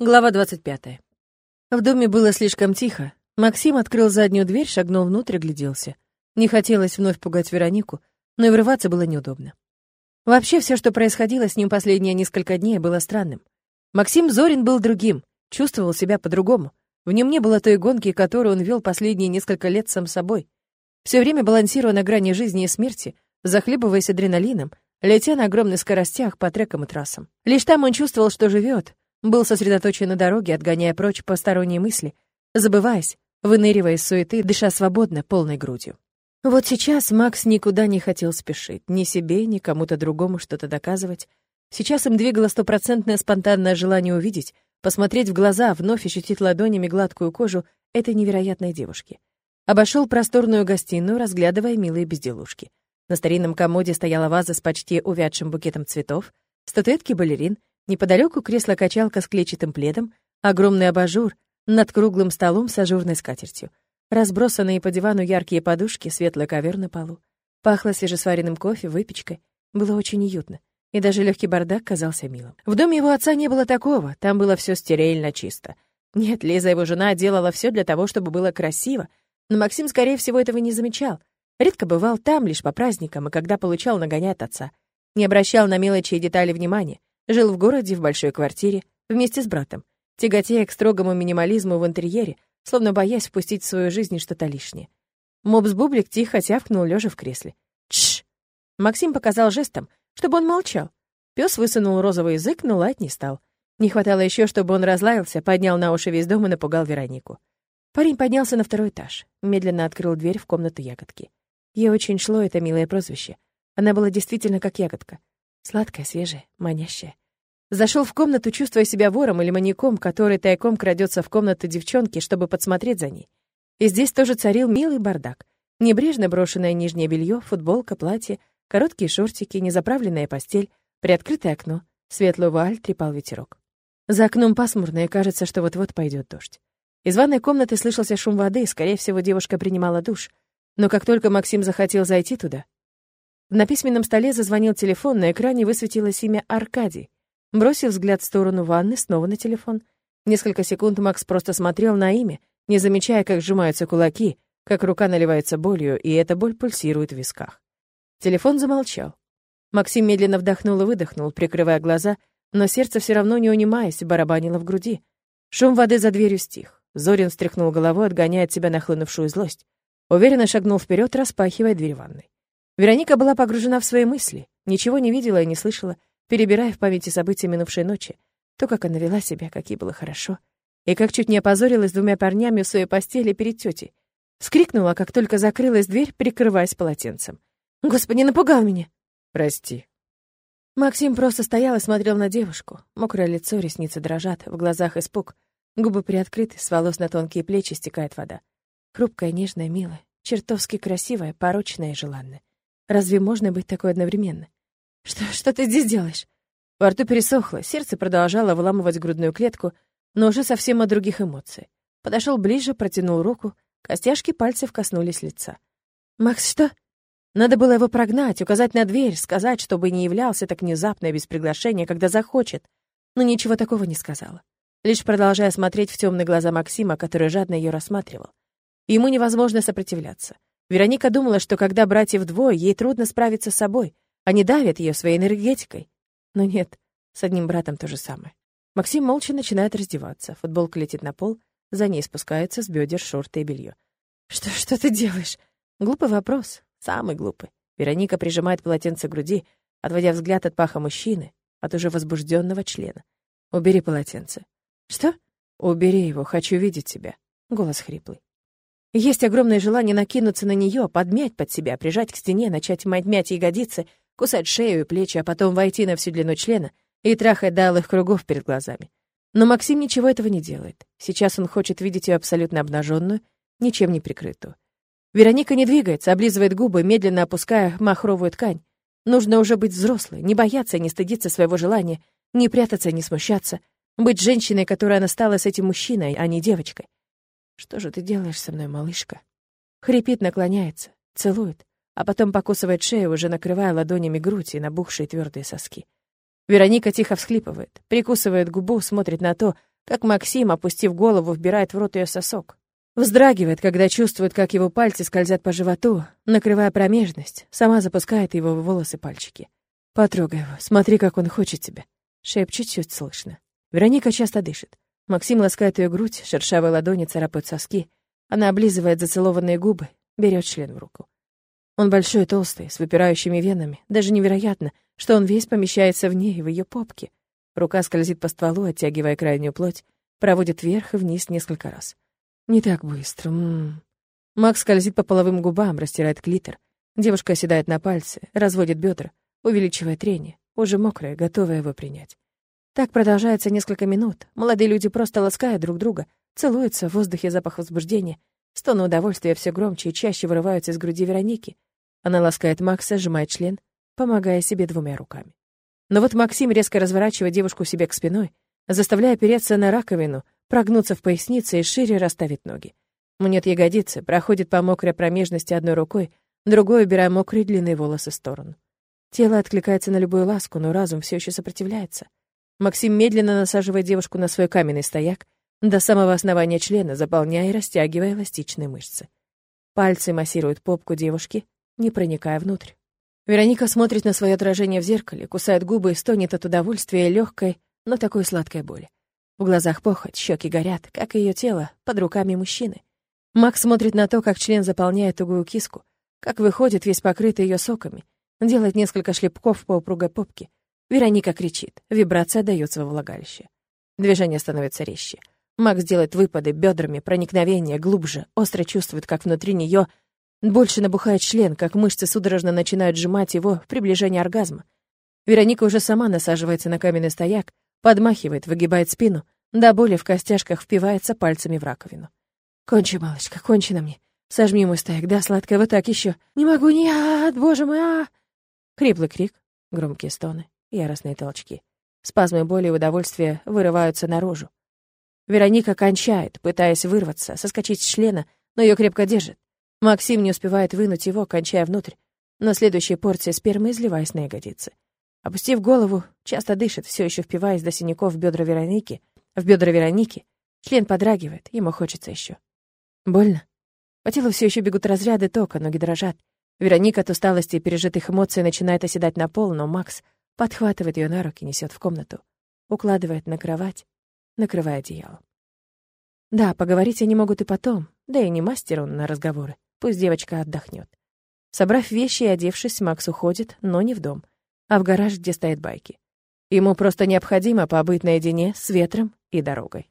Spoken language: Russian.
Глава 25. В доме было слишком тихо. Максим открыл заднюю дверь, шагнул внутрь, гляделся. Не хотелось вновь пугать Веронику, но и врываться было неудобно. Вообще, все, что происходило с ним последние несколько дней, было странным. Максим Зорин был другим, чувствовал себя по-другому. В нем не было той гонки, которую он вел последние несколько лет сам собой. Все время балансируя на грани жизни и смерти, захлебываясь адреналином, летя на огромных скоростях по трекам и трассам. Лишь там он чувствовал, что живет, был сосредоточен на дороге, отгоняя прочь посторонние мысли, забываясь, выныривая из суеты, дыша свободно, полной грудью. Вот сейчас Макс никуда не хотел спешить, ни себе, ни кому-то другому что-то доказывать. Сейчас им двигало стопроцентное спонтанное желание увидеть, посмотреть в глаза, вновь ощутить ладонями гладкую кожу этой невероятной девушки. Обошел просторную гостиную, разглядывая милые безделушки. На старинном комоде стояла ваза с почти увядшим букетом цветов, статуэтки балерин, Неподалеку кресло-качалка с клетчатым пледом, огромный абажур над круглым столом с ажурной скатертью, разбросанные по дивану яркие подушки, светлый ковер на полу. Пахло свежесваренным кофе, выпечкой. Было очень уютно. И даже легкий бардак казался милым. В доме его отца не было такого, там было все стерильно чисто. Нет, Лиза, его жена, делала все для того, чтобы было красиво, но Максим, скорее всего, этого не замечал. Редко бывал там лишь по праздникам, и когда получал нагоняй от отца. Не обращал на мелочи и детали внимания. Жил в городе, в большой квартире, вместе с братом, тяготея к строгому минимализму в интерьере, словно боясь впустить в свою жизнь что-то лишнее. Мопс-бублик тихо тявкнул, лежа в кресле. Тш! Максим показал жестом, чтобы он молчал. Пес высунул розовый язык, но лать не стал. Не хватало еще, чтобы он разлаялся, поднял на уши весь дом и напугал Веронику. Парень поднялся на второй этаж, медленно открыл дверь в комнату ягодки. Ей очень шло это милое прозвище. Она была действительно как ягодка. Сладкая, свежая, манящая. Зашел в комнату, чувствуя себя вором или маньяком, который тайком крадется в комнату девчонки, чтобы подсмотреть за ней. И здесь тоже царил милый бардак. Небрежно брошенное нижнее белье, футболка, платье, короткие шортики, незаправленная постель, приоткрытое окно, светлую вуаль трепал ветерок. За окном пасмурно, и кажется, что вот-вот пойдет дождь. Из ванной комнаты слышался шум воды, скорее всего, девушка принимала душ. Но как только Максим захотел зайти туда, на письменном столе зазвонил телефон, на экране высветилось имя Аркадий. Бросив взгляд в сторону ванны, снова на телефон. Несколько секунд Макс просто смотрел на имя, не замечая, как сжимаются кулаки, как рука наливается болью, и эта боль пульсирует в висках. Телефон замолчал. Максим медленно вдохнул и выдохнул, прикрывая глаза, но сердце все равно не унимаясь, барабанило в груди. Шум воды за дверью стих. Зорин встряхнул головой, отгоняя от себя нахлынувшую злость. Уверенно шагнул вперед, распахивая дверь ванной. Вероника была погружена в свои мысли, ничего не видела и не слышала, перебирая в памяти события минувшей ночи, то, как она вела себя, как ей было хорошо, и как чуть не опозорилась двумя парнями в своей постели перед тетей. Скрикнула, как только закрылась дверь, прикрываясь полотенцем. «Господи, напугал меня!» «Прости». Максим просто стоял и смотрел на девушку. Мокрое лицо, ресницы дрожат, в глазах испуг. Губы приоткрыты, с волос на тонкие плечи стекает вода. Хрупкая, нежная, милая, чертовски красивая, порочная и желанная. Разве можно быть такой одновременно? Что, что ты здесь делаешь? Во рту пересохло, сердце продолжало выламывать грудную клетку, но уже совсем от других эмоций. Подошел ближе, протянул руку, костяшки пальцев коснулись лица. «Макс, что?» Надо было его прогнать, указать на дверь, сказать, чтобы не являлся так внезапно и без приглашения, когда захочет. Но ничего такого не сказала. Лишь продолжая смотреть в темные глаза Максима, который жадно ее рассматривал. Ему невозможно сопротивляться. Вероника думала, что когда братьев двое, ей трудно справиться с собой. Они давят ее своей энергетикой. Но нет, с одним братом то же самое. Максим молча начинает раздеваться. Футболка летит на пол, за ней спускаются с бедер шорты и белье. «Что, что ты делаешь?» Глупый вопрос, самый глупый. Вероника прижимает полотенце к груди, отводя взгляд от паха мужчины, от уже возбужденного члена. «Убери полотенце». «Что?» «Убери его, хочу видеть тебя». Голос хриплый. Есть огромное желание накинуться на нее, подмять под себя, прижать к стене, начать мять ягодицы, кусать шею и плечи, а потом войти на всю длину члена и трахать до алых кругов перед глазами. Но Максим ничего этого не делает. Сейчас он хочет видеть ее абсолютно обнаженную, ничем не прикрытую. Вероника не двигается, облизывает губы, медленно опуская махровую ткань. Нужно уже быть взрослой, не бояться, не стыдиться своего желания, не прятаться, не смущаться, быть женщиной, которая она стала с этим мужчиной, а не девочкой. «Что же ты делаешь со мной, малышка?» Хрипит, наклоняется, целует, а потом покусывает шею, уже накрывая ладонями грудь и набухшие твердые соски. Вероника тихо всхлипывает, прикусывает губу, смотрит на то, как Максим, опустив голову, вбирает в рот ее сосок. Вздрагивает, когда чувствует, как его пальцы скользят по животу, накрывая промежность, сама запускает его в волосы пальчики. «Потрогай его, смотри, как он хочет тебя», — шепчет чуть слышно. Вероника часто дышит. Максим ласкает ее грудь, шершавые ладони царапают соски. Она облизывает зацелованные губы, берет член в руку. Он большой и толстый, с выпирающими венами. Даже невероятно, что он весь помещается в ней, в ее попке. Рука скользит по стволу, оттягивая крайнюю плоть, проводит вверх и вниз несколько раз. Не так быстро. М -м -м. Макс скользит по половым губам, растирает клитор. Девушка оседает на пальцы, разводит бедра, увеличивая трение, уже мокрая, готовая его принять. Так продолжается несколько минут. Молодые люди просто ласкают друг друга, целуются, в воздухе запах возбуждения. Стоны удовольствия все громче и чаще вырываются из груди Вероники. Она ласкает Макса, сжимает член, помогая себе двумя руками. Но вот Максим резко разворачивает девушку себе к спиной, заставляя опереться на раковину, прогнуться в пояснице и шире расставить ноги. Мнет ягодицы, проходит по мокрой промежности одной рукой, другой убирая мокрые длинные волосы в сторону. Тело откликается на любую ласку, но разум все еще сопротивляется. Максим медленно насаживает девушку на свой каменный стояк, до самого основания члена, заполняя и растягивая эластичные мышцы. Пальцы массируют попку девушки, не проникая внутрь. Вероника смотрит на свое отражение в зеркале, кусает губы и стонет от удовольствия и легкой, но такой сладкой боли. В глазах похоть, щеки горят, как и ее тело, под руками мужчины. Макс смотрит на то, как член заполняет тугую киску, как выходит весь покрытый ее соками, делает несколько шлепков по упругой попке. Вероника кричит, вибрация дается во влагалище. Движение становится резче. Макс делает выпады бедрами, проникновение глубже, остро чувствует, как внутри нее больше набухает член, как мышцы судорожно начинают сжимать его в приближении оргазма. Вероника уже сама насаживается на каменный стояк, Подмахивает, выгибает спину, до боли в костяшках впивается пальцами в раковину. «Кончи, малышка, кончи на мне. Сожми мой стояк, да, сладкая, вот так еще. Не могу, нет, боже мой, а!» Хриплый крик, громкие стоны, яростные толчки. Спазмы боли и удовольствия вырываются наружу. Вероника кончает, пытаясь вырваться, соскочить с члена, но ее крепко держит. Максим не успевает вынуть его, кончая внутрь, но следующая порция спермы изливаясь на ягодицы. Опустив голову, часто дышит, все еще впиваясь до синяков в бедра Вероники. В бедра Вероники член подрагивает, ему хочется еще. Больно. По телу все еще бегут разряды тока, ноги дрожат. Вероника от усталости и пережитых эмоций начинает оседать на пол, но Макс подхватывает ее на руки, несет в комнату, укладывает на кровать, накрывая одеялом. Да, поговорить они могут и потом, да и не мастер он на разговоры. Пусть девочка отдохнет. Собрав вещи и одевшись, Макс уходит, но не в дом — а в гараж, где стоят байки. Ему просто необходимо побыть наедине с ветром и дорогой.